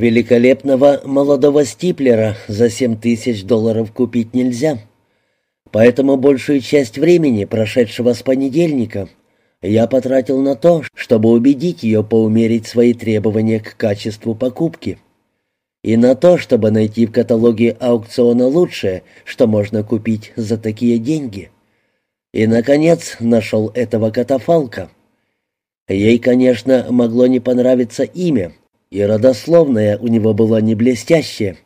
Великолепного молодого стиплера за семь тысяч долларов купить нельзя. Поэтому большую часть времени, прошедшего с понедельника, я потратил на то, чтобы убедить ее поумерить свои требования к качеству покупки. И на то, чтобы найти в каталоге аукциона лучшее, что можно купить за такие деньги. И, наконец, нашел этого катафалка. Ей, конечно, могло не понравиться имя, и родословная у него была не блестящая.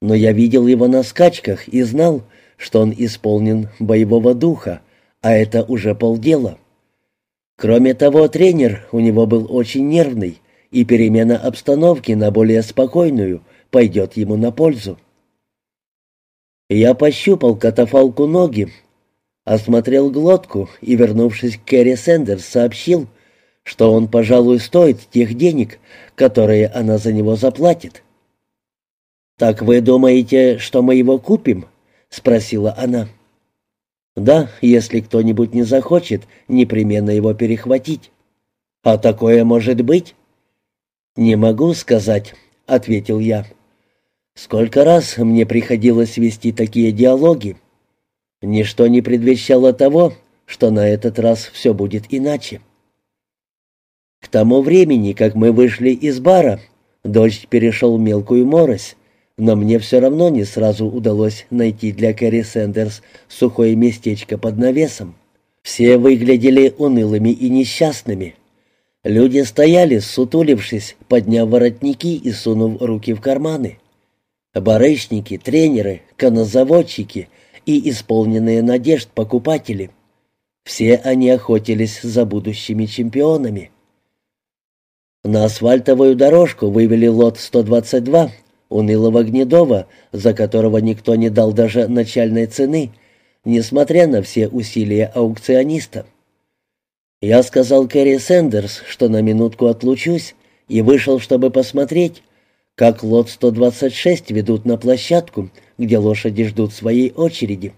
Но я видел его на скачках и знал, что он исполнен боевого духа, а это уже полдела. Кроме того, тренер у него был очень нервный, и перемена обстановки на более спокойную пойдет ему на пользу. Я пощупал катафалку ноги, осмотрел глотку и, вернувшись к Кэрри Сэндерс, сообщил, что он, пожалуй, стоит тех денег, которые она за него заплатит. «Так вы думаете, что мы его купим?» — спросила она. «Да, если кто-нибудь не захочет, непременно его перехватить». «А такое может быть?» «Не могу сказать», — ответил я. «Сколько раз мне приходилось вести такие диалоги. Ничто не предвещало того, что на этот раз все будет иначе». К тому времени, как мы вышли из бара, дождь перешел в мелкую морось, но мне все равно не сразу удалось найти для Кэрри Сэндерс сухое местечко под навесом. Все выглядели унылыми и несчастными. Люди стояли, сутулившись, подняв воротники и сунув руки в карманы. Барышники, тренеры, конозаводчики и исполненные надежд покупатели. Все они охотились за будущими чемпионами. На асфальтовую дорожку вывели лот 122, унылого Гнедова, за которого никто не дал даже начальной цены, несмотря на все усилия аукциониста. Я сказал Кэрри Сэндерс, что на минутку отлучусь, и вышел, чтобы посмотреть, как лот 126 ведут на площадку, где лошади ждут своей очереди.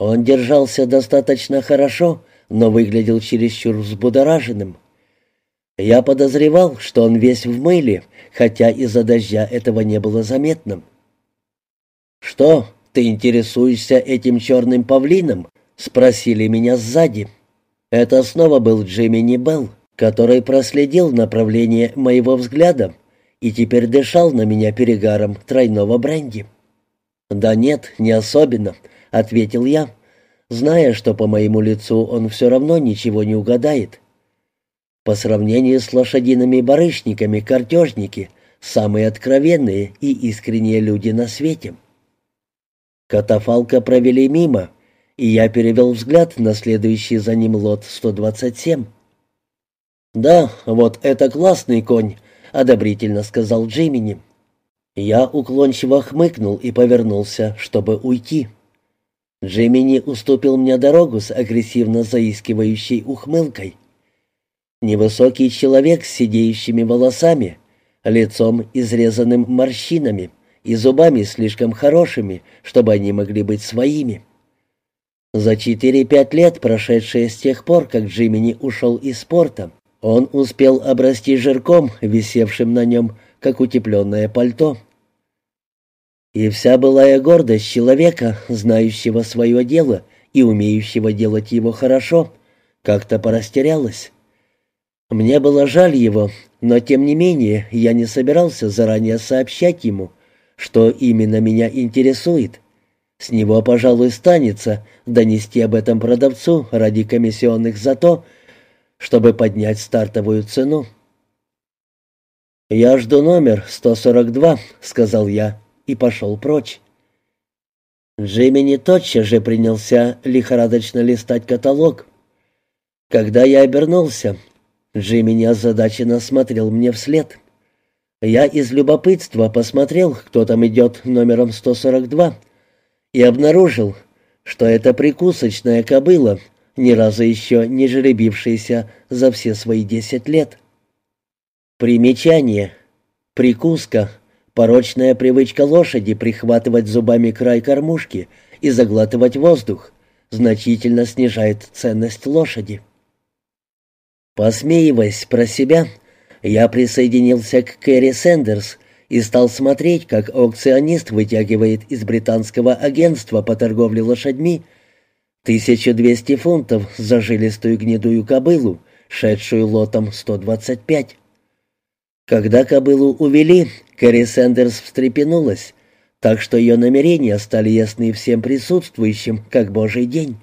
Он держался достаточно хорошо, но выглядел чересчур взбудораженным. Я подозревал, что он весь в мыле, хотя из-за дождя этого не было заметным. «Что, ты интересуешься этим черным павлином?» — спросили меня сзади. Это снова был Джимми Нибелл, который проследил направление моего взгляда и теперь дышал на меня перегаром тройного бренди. «Да нет, не особенно», — ответил я, зная, что по моему лицу он все равно ничего не угадает. По сравнению с лошадиными барышниками картежники — самые откровенные и искренние люди на свете. Катафалка провели мимо, и я перевел взгляд на следующий за ним лот 127. «Да, вот это классный конь», — одобрительно сказал Джимини. Я уклончиво хмыкнул и повернулся, чтобы уйти. Джимини уступил мне дорогу с агрессивно заискивающей ухмылкой. Невысокий человек с сидеющими волосами, лицом изрезанным морщинами и зубами слишком хорошими, чтобы они могли быть своими. За четыре-пять лет, прошедшие с тех пор, как Джимини ушел из спорта, он успел обрасти жирком, висевшим на нем, как утепленное пальто. И вся былая гордость человека, знающего свое дело и умеющего делать его хорошо, как-то порастерялась. Мне было жаль его, но тем не менее я не собирался заранее сообщать ему, что именно меня интересует. С него, пожалуй, станется донести об этом продавцу ради комиссионных за то, чтобы поднять стартовую цену. «Я жду номер 142», — сказал я и пошел прочь. Джимми тотчас же принялся лихорадочно листать каталог. Когда я обернулся, Джимми озадаченно смотрел мне вслед. Я из любопытства посмотрел, кто там идет номером 142, и обнаружил, что это прикусочная кобыла, ни разу еще не жеребившаяся за все свои десять лет. Примечание. Прикуска. Порочная привычка лошади прихватывать зубами край кормушки и заглатывать воздух значительно снижает ценность лошади. Посмеиваясь про себя, Я присоединился к Кэрри Сэндерс и стал смотреть, как аукционист вытягивает из британского агентства по торговле лошадьми 1200 фунтов за жилистую гнедую кобылу, шедшую лотом 125. Когда кобылу увели, Кэрри Сэндерс встрепенулась, так что ее намерения стали ясны всем присутствующим, как божий день.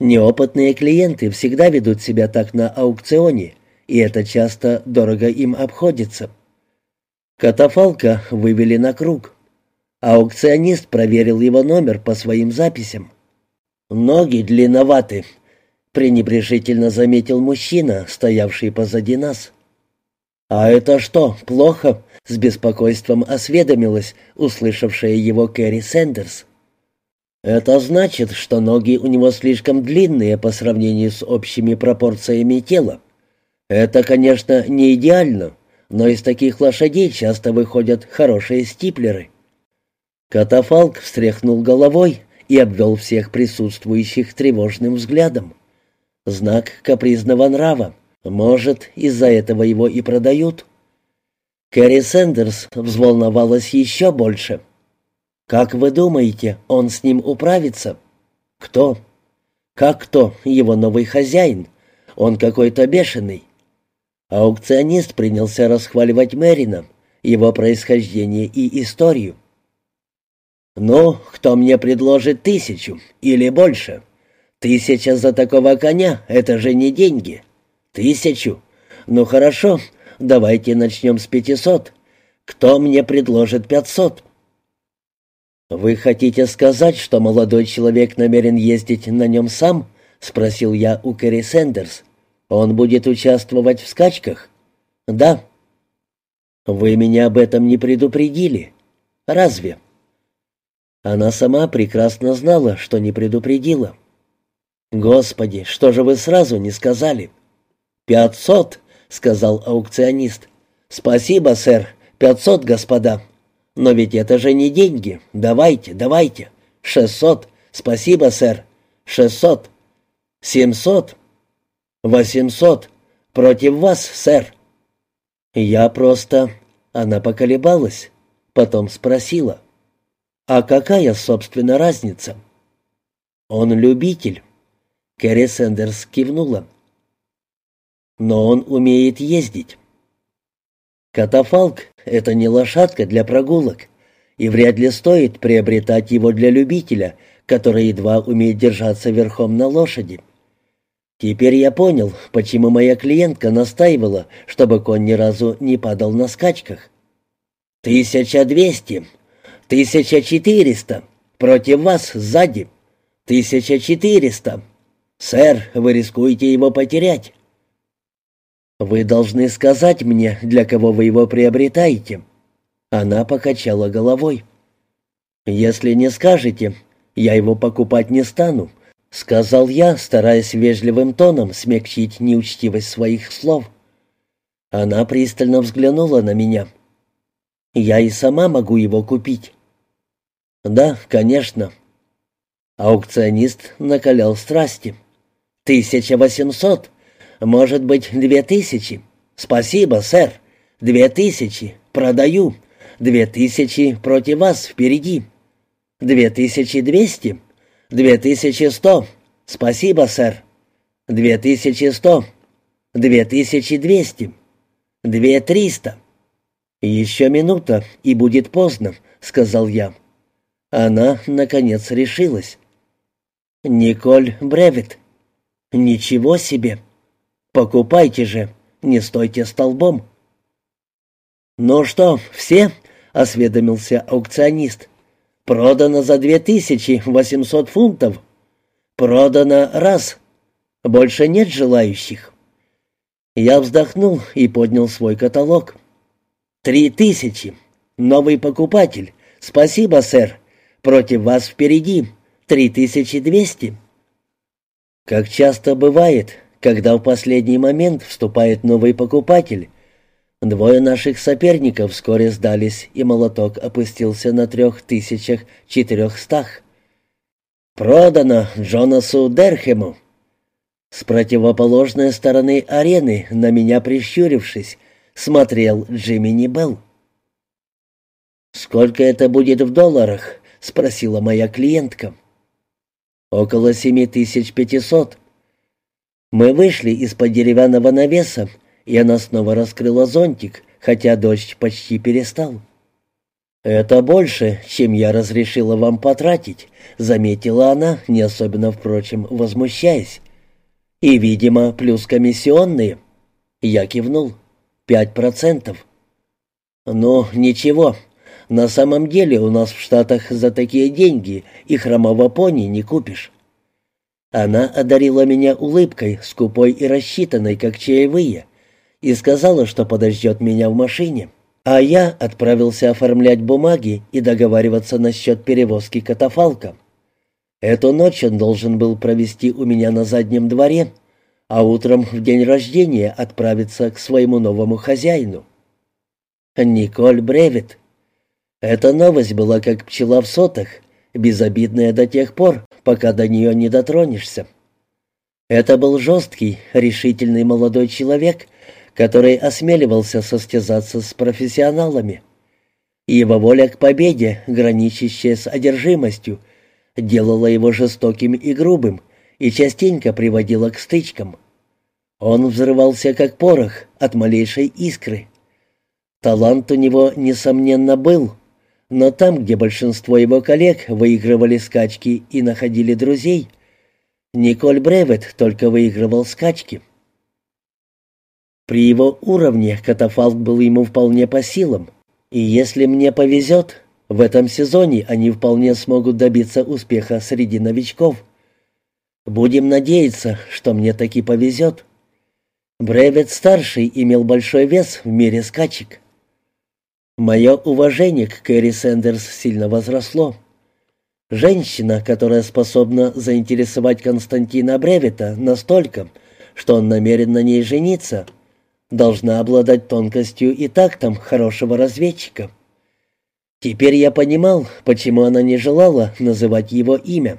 Неопытные клиенты всегда ведут себя так на аукционе, и это часто дорого им обходится. Катафалка вывели на круг. Аукционист проверил его номер по своим записям. «Ноги длинноваты», — пренебрежительно заметил мужчина, стоявший позади нас. «А это что, плохо?» — с беспокойством осведомилась, услышавшая его Кэрри Сэндерс. «Это значит, что ноги у него слишком длинные по сравнению с общими пропорциями тела. Это, конечно, не идеально, но из таких лошадей часто выходят хорошие стиплеры». Катафалк встряхнул головой и обвел всех присутствующих тревожным взглядом. Знак капризного нрава. Может, из-за этого его и продают. Кэрри Сэндерс взволновалась еще больше. «Как вы думаете, он с ним управится?» «Кто?» «Как кто? Его новый хозяин. Он какой-то бешеный». Аукционист принялся расхваливать Мэрина, его происхождение и историю. «Ну, кто мне предложит тысячу или больше? Тысяча за такого коня — это же не деньги. Тысячу? Ну хорошо, давайте начнем с пятисот. Кто мне предложит пятьсот?» «Вы хотите сказать, что молодой человек намерен ездить на нем сам?» — спросил я у Кэрри Сэндерс. «Он будет участвовать в скачках?» «Да». «Вы меня об этом не предупредили. Разве?» Она сама прекрасно знала, что не предупредила. «Господи, что же вы сразу не сказали?» «Пятьсот», — сказал аукционист. «Спасибо, сэр. Пятьсот, господа. Но ведь это же не деньги. Давайте, давайте. Шестьсот. Спасибо, сэр. Шестьсот. Семьсот. Восемьсот. Против вас, сэр». Я просто... Она поколебалась, потом спросила. «А какая, собственно, разница?» «Он любитель», — Кэрри Сэндерс кивнула. «Но он умеет ездить». «Катафалк — это не лошадка для прогулок, и вряд ли стоит приобретать его для любителя, который едва умеет держаться верхом на лошади». Теперь я понял, почему моя клиентка настаивала, чтобы конь ни разу не падал на скачках. «Тысяча двести», «Тысяча четыреста! Против вас сзади! Тысяча четыреста! Сэр, вы рискуете его потерять!» «Вы должны сказать мне, для кого вы его приобретаете». Она покачала головой. «Если не скажете, я его покупать не стану», — сказал я, стараясь вежливым тоном смягчить неучтивость своих слов. Она пристально взглянула на меня. «Я и сама могу его купить. «Да, конечно». Аукционист накалял страсти. «Тысяча восемьсот. Может быть, две тысячи. Спасибо, сэр. Две тысячи. Продаю. Две тысячи против вас впереди. Две тысячи двести. Две тысячи сто. Спасибо, сэр. Две тысячи сто. Две тысячи двести. Две триста. «Еще минута, и будет поздно», — сказал я. Она, наконец, решилась. «Николь Бревит. Ничего себе! Покупайте же, не стойте столбом!» «Ну что, все?» — осведомился аукционист. «Продано за две тысячи восемьсот фунтов. Продано раз. Больше нет желающих». Я вздохнул и поднял свой каталог. «Три тысячи. Новый покупатель. Спасибо, сэр. Против вас впереди 3200. Как часто бывает, когда в последний момент вступает новый покупатель, двое наших соперников вскоре сдались, и молоток опустился на трех тысячах четырехстах. «Продано Джонасу Дерхему!» С противоположной стороны арены, на меня прищурившись, смотрел Джимми Белл. «Сколько это будет в долларах?» — спросила моя клиентка. «Около семи тысяч пятисот». Мы вышли из-под деревянного навеса, и она снова раскрыла зонтик, хотя дождь почти перестал. «Это больше, чем я разрешила вам потратить», — заметила она, не особенно, впрочем, возмущаясь. «И, видимо, плюс комиссионные». Я кивнул. «Пять процентов». «Ну, ничего. На самом деле у нас в Штатах за такие деньги и хромого пони не купишь». Она одарила меня улыбкой, скупой и рассчитанной, как чаевые, и сказала, что подождет меня в машине. А я отправился оформлять бумаги и договариваться насчет перевозки катафалка. Эту ночь он должен был провести у меня на заднем дворе, а утром в день рождения отправиться к своему новому хозяину. Николь Бревит. Эта новость была как пчела в сотах, безобидная до тех пор, пока до нее не дотронешься. Это был жесткий, решительный молодой человек — который осмеливался состязаться с профессионалами. Его воля к победе, граничащая с одержимостью, делала его жестоким и грубым и частенько приводила к стычкам. Он взрывался как порох от малейшей искры. Талант у него, несомненно, был, но там, где большинство его коллег выигрывали скачки и находили друзей, Николь Бревет только выигрывал скачки. При его уровне катафалк был ему вполне по силам, и если мне повезет, в этом сезоне они вполне смогут добиться успеха среди новичков. Будем надеяться, что мне таки повезет. Бревет-старший имел большой вес в мире скачек. Мое уважение к Кэрри Сэндерс сильно возросло. Женщина, которая способна заинтересовать Константина Бревета настолько, что он намерен на ней жениться — должна обладать тонкостью и тактом хорошего разведчика. Теперь я понимал, почему она не желала называть его имя.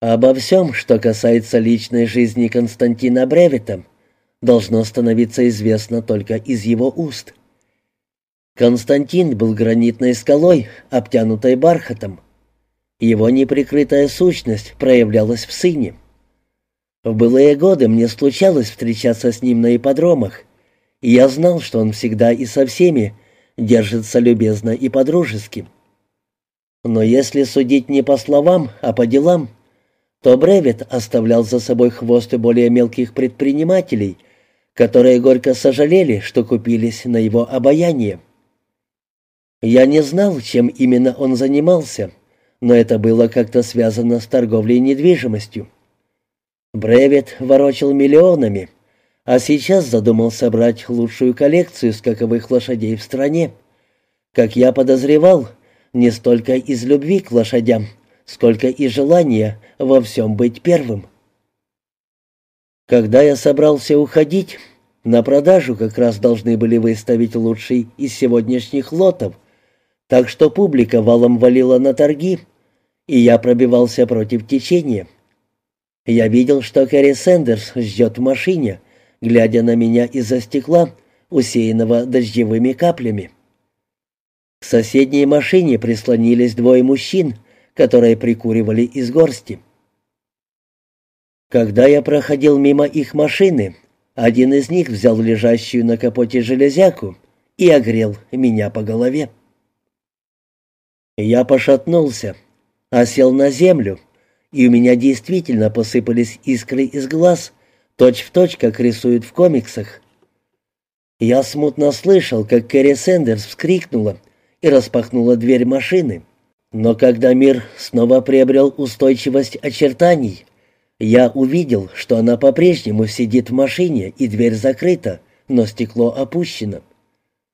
Обо всем, что касается личной жизни Константина Бревита, должно становиться известно только из его уст. Константин был гранитной скалой, обтянутой бархатом. Его неприкрытая сущность проявлялась в сыне. В былые годы мне случалось встречаться с ним на ипподромах, и я знал, что он всегда и со всеми держится любезно и по-дружески. Но если судить не по словам, а по делам, то Бревет оставлял за собой хвосты более мелких предпринимателей, которые горько сожалели, что купились на его обаяние. Я не знал, чем именно он занимался, но это было как-то связано с торговлей недвижимостью. Бревет ворочил миллионами, а сейчас задумал собрать лучшую коллекцию скаковых лошадей в стране. Как я подозревал, не столько из любви к лошадям, сколько и желания во всем быть первым. Когда я собрался уходить, на продажу как раз должны были выставить лучший из сегодняшних лотов, так что публика валом валила на торги, и я пробивался против течения. Я видел, что Кэрри Сэндерс ждет в машине, глядя на меня из-за стекла, усеянного дождевыми каплями. К соседней машине прислонились двое мужчин, которые прикуривали из горсти. Когда я проходил мимо их машины, один из них взял лежащую на капоте железяку и огрел меня по голове. Я пошатнулся, осел на землю — и у меня действительно посыпались искры из глаз, точь-в-точь, точь, как рисуют в комиксах. Я смутно слышал, как Кэрри Сэндерс вскрикнула и распахнула дверь машины. Но когда мир снова приобрел устойчивость очертаний, я увидел, что она по-прежнему сидит в машине и дверь закрыта, но стекло опущено.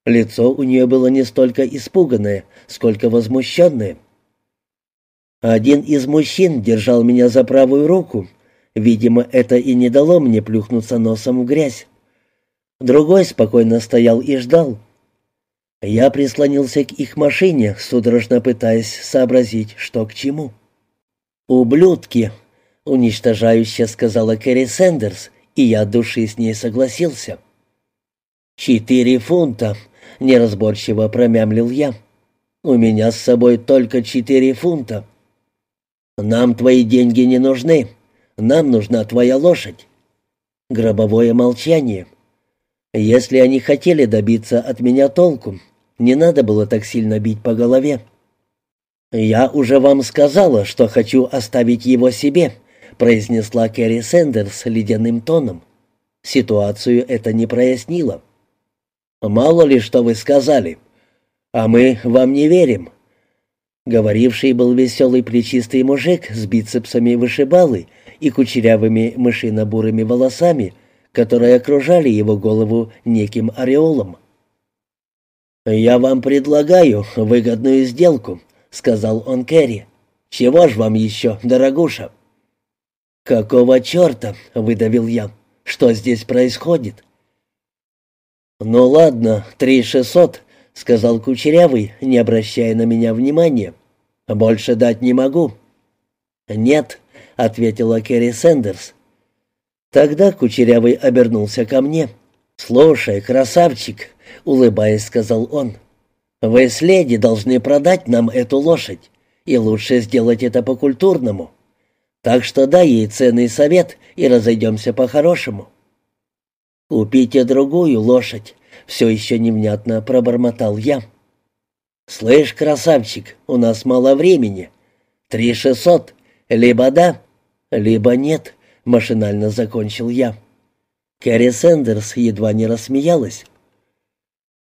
Лицо у нее было не столько испуганное, сколько возмущенное. Один из мужчин держал меня за правую руку. Видимо, это и не дало мне плюхнуться носом в грязь. Другой спокойно стоял и ждал. Я прислонился к их машине, судорожно пытаясь сообразить, что к чему. «Ублюдки!» — уничтожающе сказала Кэрри Сэндерс, и я от души с ней согласился. «Четыре фунта», — неразборчиво промямлил я. «У меня с собой только четыре фунта». «Нам твои деньги не нужны. Нам нужна твоя лошадь». Гробовое молчание. Если они хотели добиться от меня толку, не надо было так сильно бить по голове. «Я уже вам сказала, что хочу оставить его себе», — произнесла Кэрри Сэндерс ледяным тоном. Ситуацию это не прояснило. «Мало ли, что вы сказали. А мы вам не верим». Говоривший был веселый плечистый мужик с бицепсами вышибалы и кучерявыми мышино-бурыми волосами, которые окружали его голову неким ореолом. «Я вам предлагаю выгодную сделку», — сказал он Кэрри. «Чего ж вам еще, дорогуша?» «Какого черта?» — выдавил я. «Что здесь происходит?» «Ну ладно, три шестьсот», — сказал Кучерявый, не обращая на меня внимания. «Больше дать не могу». «Нет», — ответила Керри Сэндерс. Тогда Кучерявый обернулся ко мне. «Слушай, красавчик», — улыбаясь, сказал он, — «вы с леди должны продать нам эту лошадь, и лучше сделать это по-культурному. Так что дай ей ценный совет и разойдемся по-хорошему». «Купите другую лошадь», — все еще невнятно пробормотал я. «Слышь, красавчик, у нас мало времени. Три шестьсот. Либо да, либо нет», — машинально закончил я. Кэрри Сэндерс едва не рассмеялась.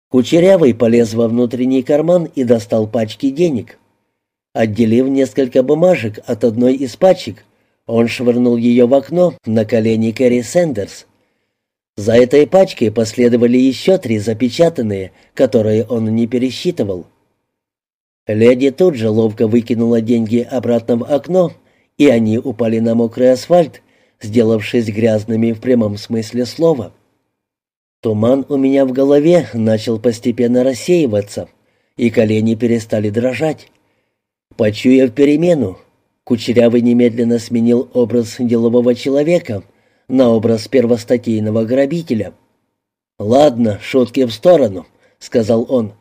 Кучерявый полез во внутренний карман и достал пачки денег. Отделив несколько бумажек от одной из пачек, он швырнул ее в окно на колени Кэрри Сэндерс. За этой пачкой последовали еще три запечатанные, которые он не пересчитывал. Леди тут же ловко выкинула деньги обратно в окно, и они упали на мокрый асфальт, сделавшись грязными в прямом смысле слова. Туман у меня в голове начал постепенно рассеиваться, и колени перестали дрожать. Почуяв перемену, Кучерявый немедленно сменил образ делового человека на образ первостатейного грабителя. «Ладно, шутки в сторону», — сказал он.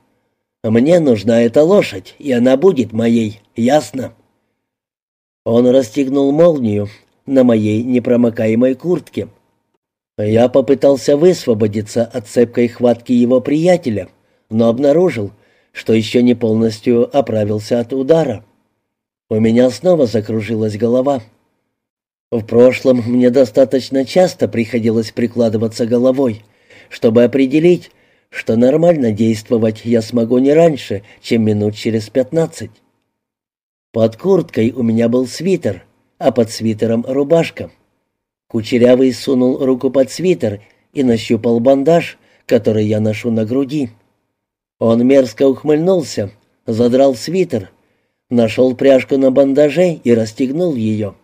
«Мне нужна эта лошадь, и она будет моей, ясно?» Он расстегнул молнию, на моей непромокаемой куртке. Я попытался высвободиться от цепкой хватки его приятеля, но обнаружил, что еще не полностью оправился от удара. У меня снова закружилась голова. В прошлом мне достаточно часто приходилось прикладываться головой, чтобы определить, что нормально действовать я смогу не раньше, чем минут через пятнадцать. Под курткой у меня был свитер, а под свитером рубашка. Кучерявый сунул руку под свитер и нащупал бандаж, который я ношу на груди. Он мерзко ухмыльнулся, задрал свитер, нашел пряжку на бандаже и расстегнул ее.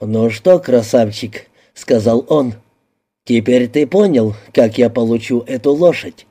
«Ну что, красавчик», — сказал он, — «теперь ты понял, как я получу эту лошадь?»